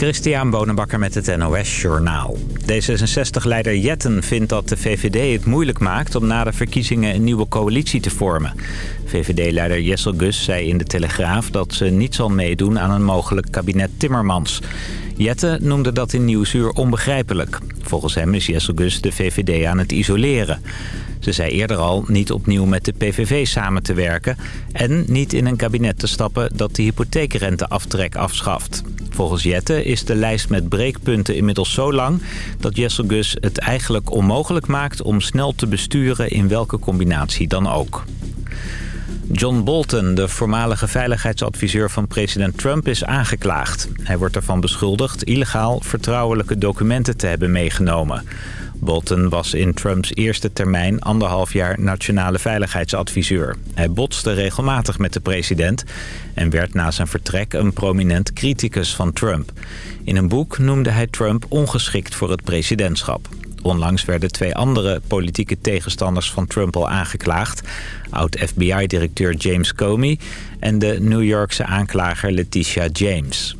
Christian Bonenbakker met het NOS Journaal. D66-leider Jetten vindt dat de VVD het moeilijk maakt... om na de verkiezingen een nieuwe coalitie te vormen. VVD-leider Jessel Gus zei in de Telegraaf... dat ze niet zal meedoen aan een mogelijk kabinet Timmermans. Jetten noemde dat in Nieuwsuur onbegrijpelijk. Volgens hem is Jessel Gus de VVD aan het isoleren. Ze zei eerder al niet opnieuw met de PVV samen te werken... en niet in een kabinet te stappen dat de hypotheekrenteaftrek afschaft. Volgens Jette is de lijst met breekpunten inmiddels zo lang... dat Jessel Gus het eigenlijk onmogelijk maakt om snel te besturen in welke combinatie dan ook. John Bolton, de voormalige veiligheidsadviseur van president Trump, is aangeklaagd. Hij wordt ervan beschuldigd illegaal vertrouwelijke documenten te hebben meegenomen. Bolton was in Trumps eerste termijn anderhalf jaar nationale veiligheidsadviseur. Hij botste regelmatig met de president en werd na zijn vertrek een prominent criticus van Trump. In een boek noemde hij Trump ongeschikt voor het presidentschap. Onlangs werden twee andere politieke tegenstanders van Trump al aangeklaagd. Oud-FBI-directeur James Comey en de New Yorkse aanklager Letitia James.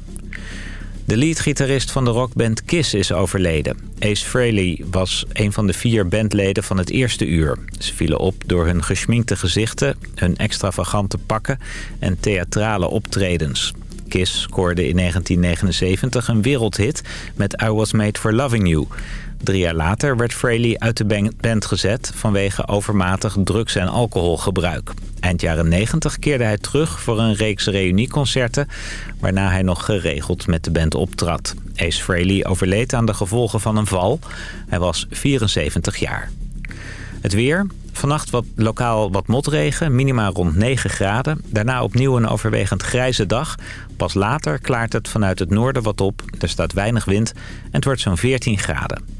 De leadgitarist van de rockband Kiss is overleden. Ace Frehley was een van de vier bandleden van het eerste uur. Ze vielen op door hun geschminkte gezichten, hun extravagante pakken en theatrale optredens. Kiss scoorde in 1979 een wereldhit met I Was Made For Loving You. Drie jaar later werd Frehley uit de band gezet vanwege overmatig drugs- en alcoholgebruik. Eind jaren 90 keerde hij terug voor een reeks reunieconcerten... waarna hij nog geregeld met de band optrad. Ace Frehley overleed aan de gevolgen van een val. Hij was 74 jaar. Het weer. Vannacht wat, lokaal wat motregen, minima rond 9 graden. Daarna opnieuw een overwegend grijze dag. Pas later klaart het vanuit het noorden wat op. Er staat weinig wind en het wordt zo'n 14 graden.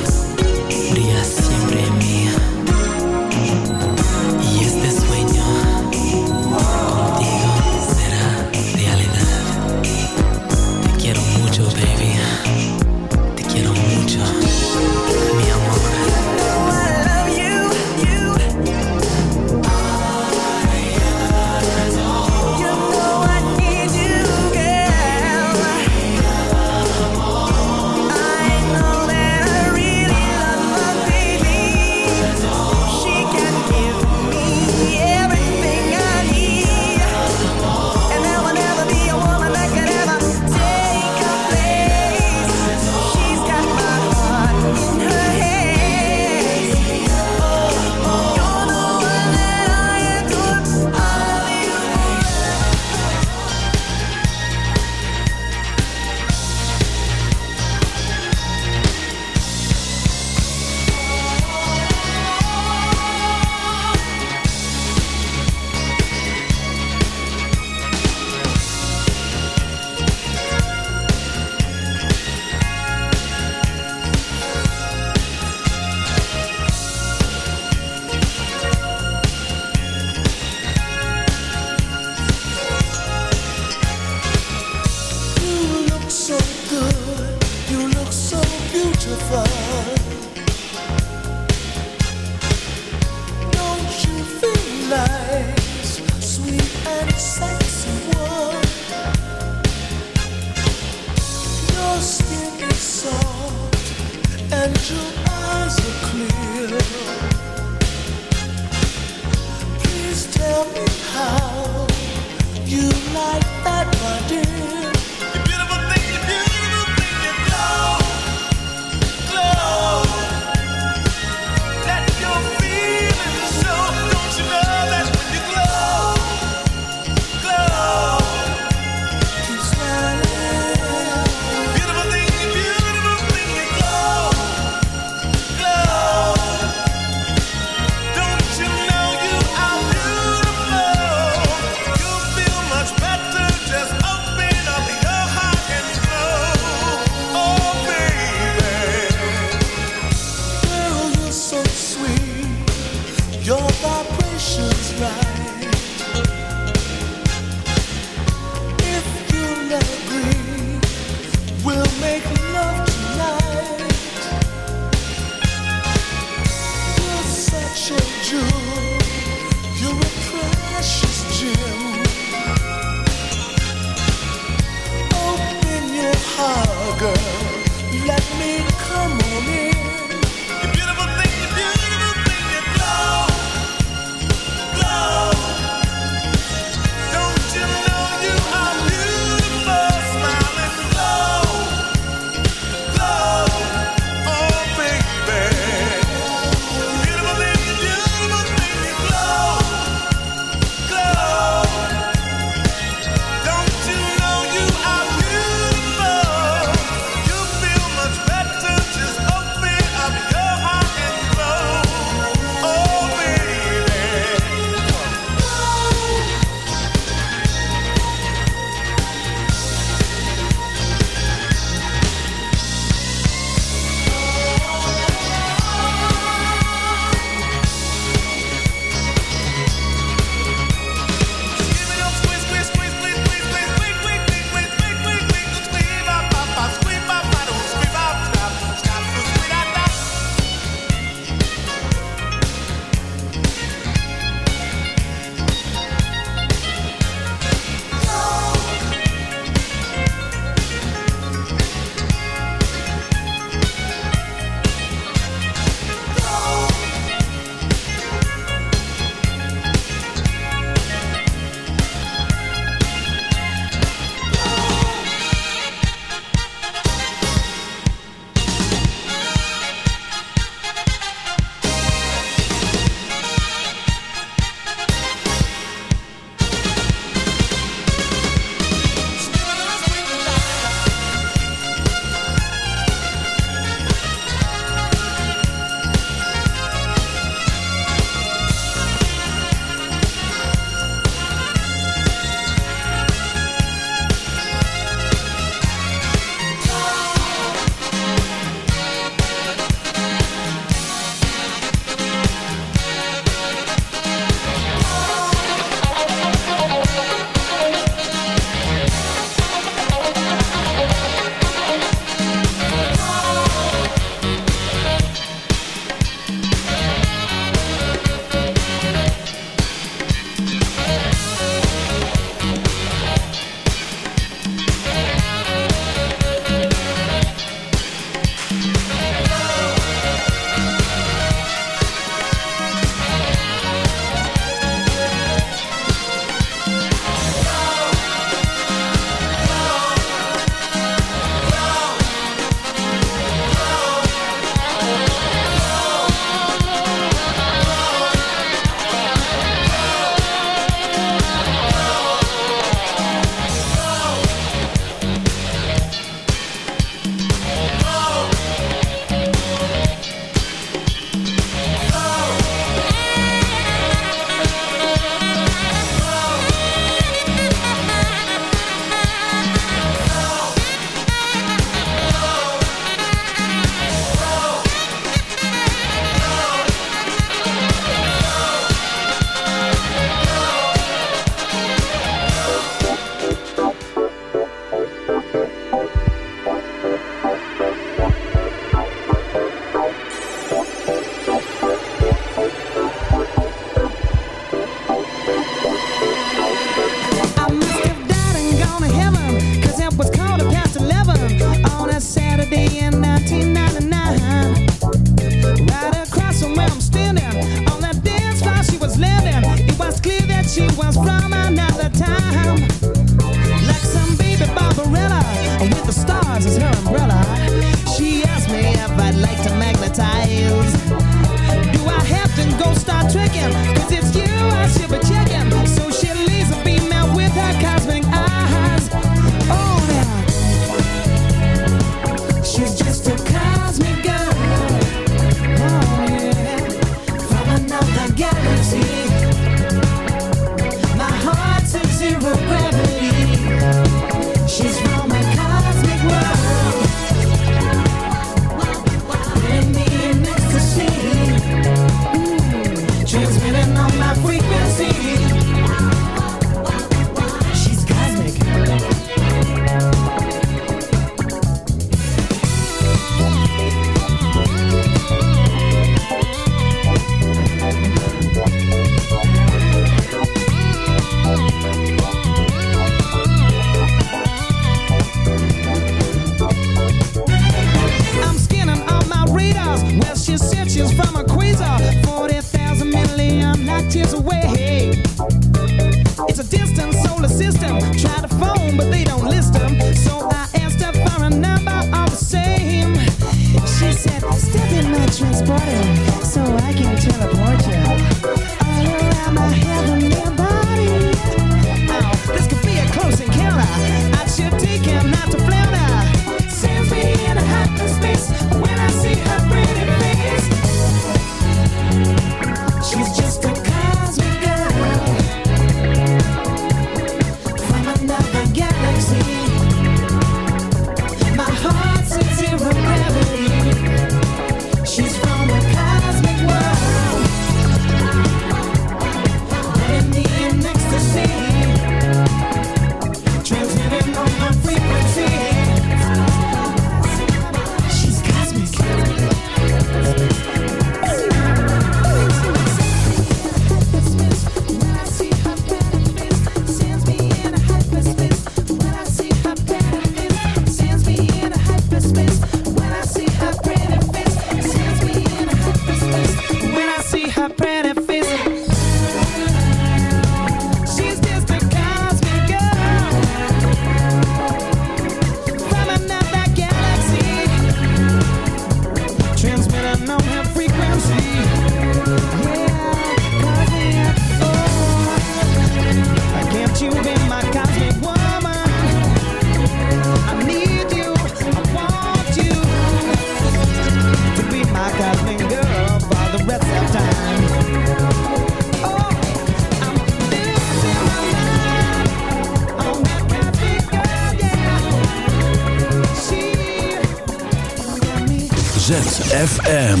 ZFM.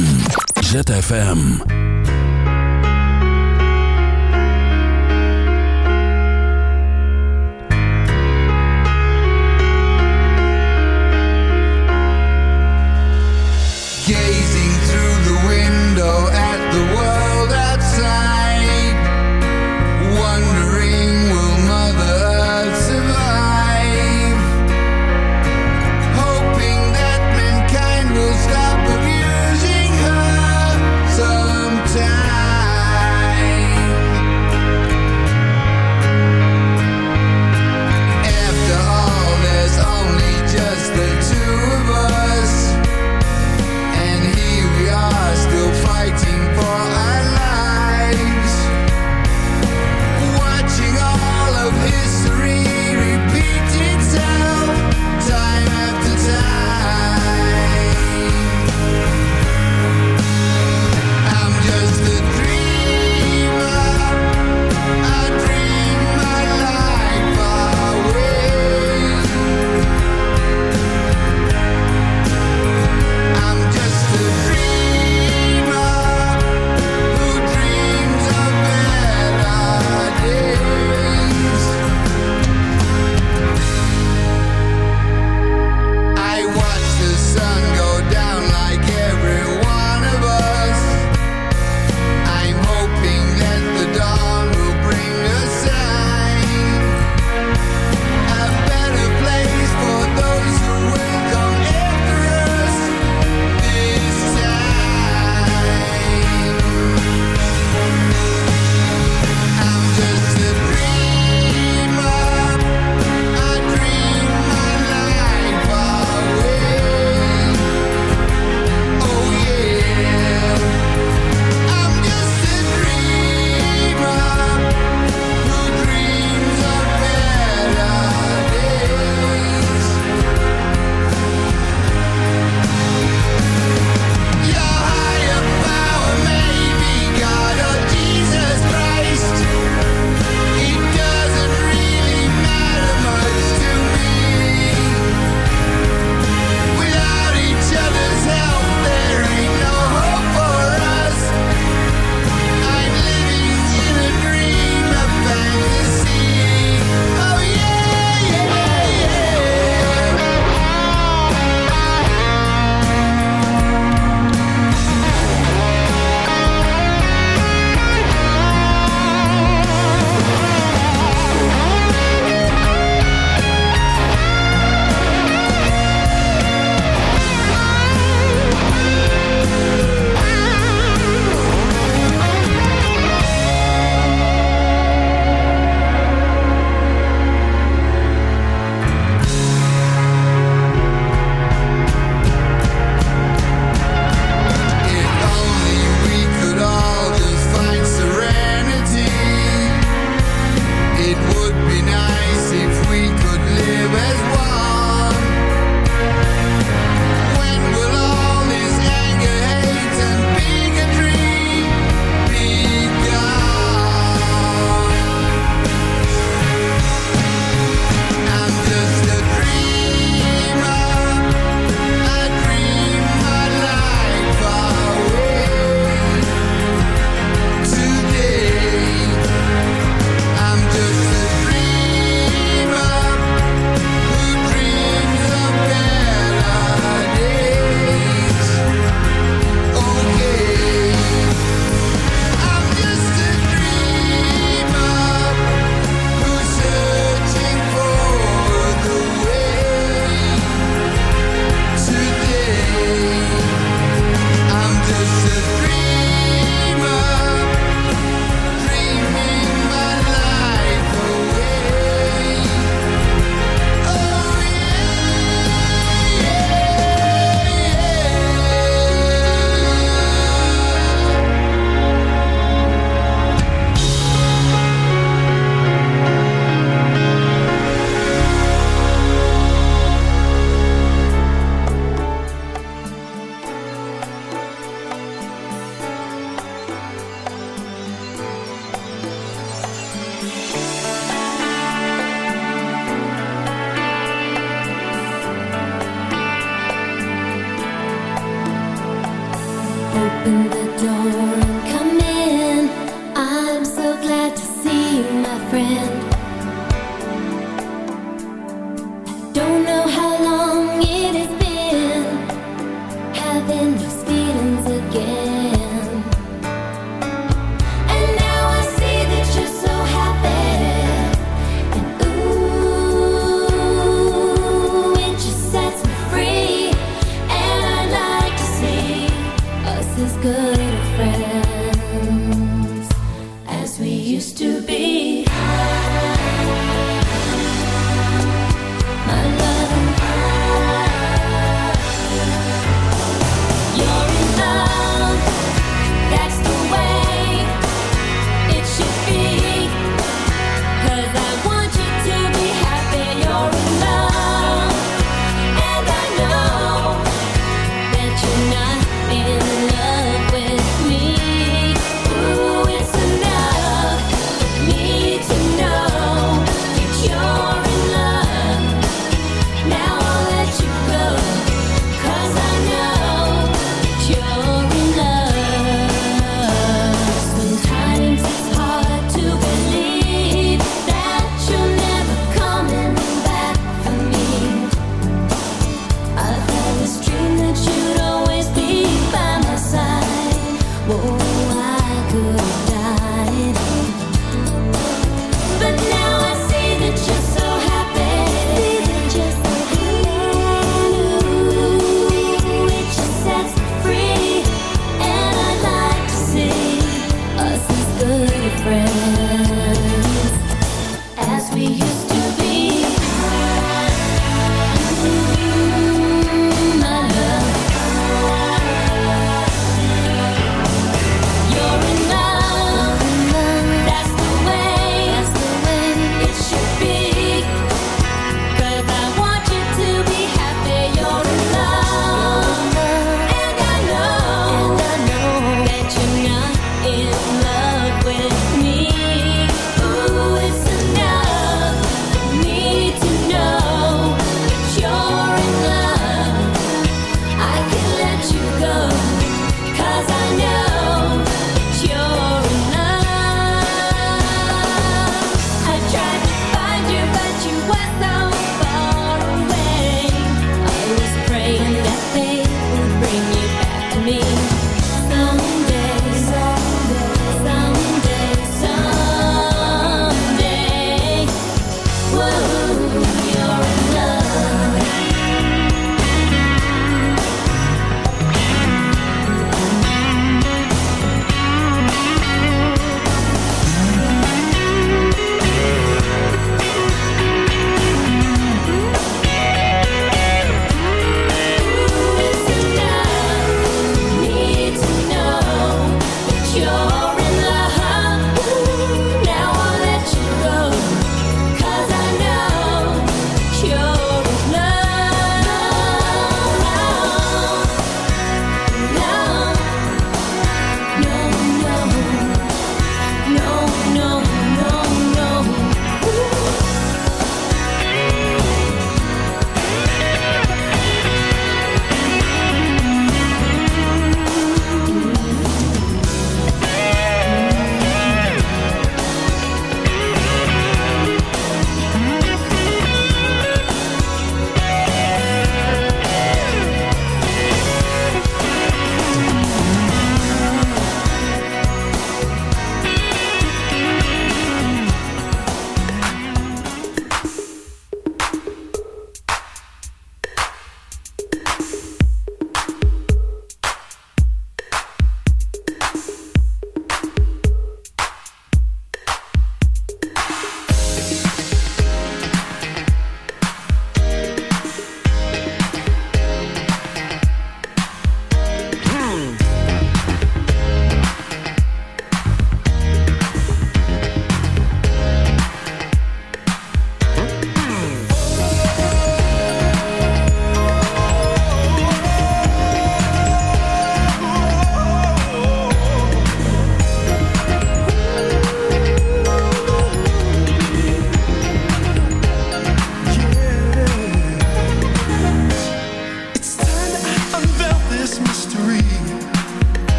ZFM.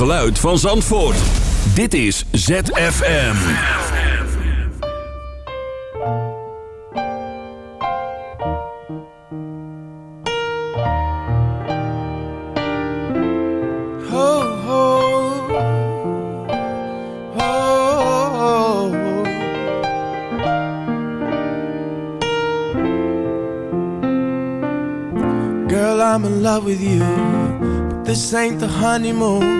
Geluid van Zandvoort. Dit is ZFM. Ho, ho, ho. Girl, I'm in love with you, but this ain't the honeymoon.